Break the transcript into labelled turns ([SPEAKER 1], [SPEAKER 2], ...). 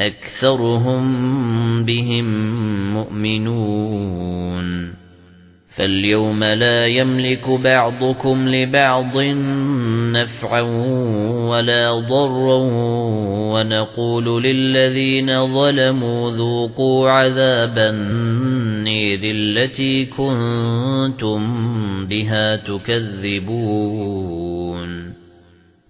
[SPEAKER 1] أَكْثَرُهُم بِهِم مُؤْمِنُونَ. فَالْيَوْمَ لَا يَمْلِكُ بَعْضُكُمْ لِبَعْضٍ نَفْعًا وَلَا ضَرًّا وَنَقُولُ لِلَّذِينَ ظَلَمُوا ذُوقُوا عَذَابَ النِّيرِ الَّتِي كُنتُم بِهَا تُكَذِّبُونَ.